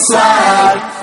inside.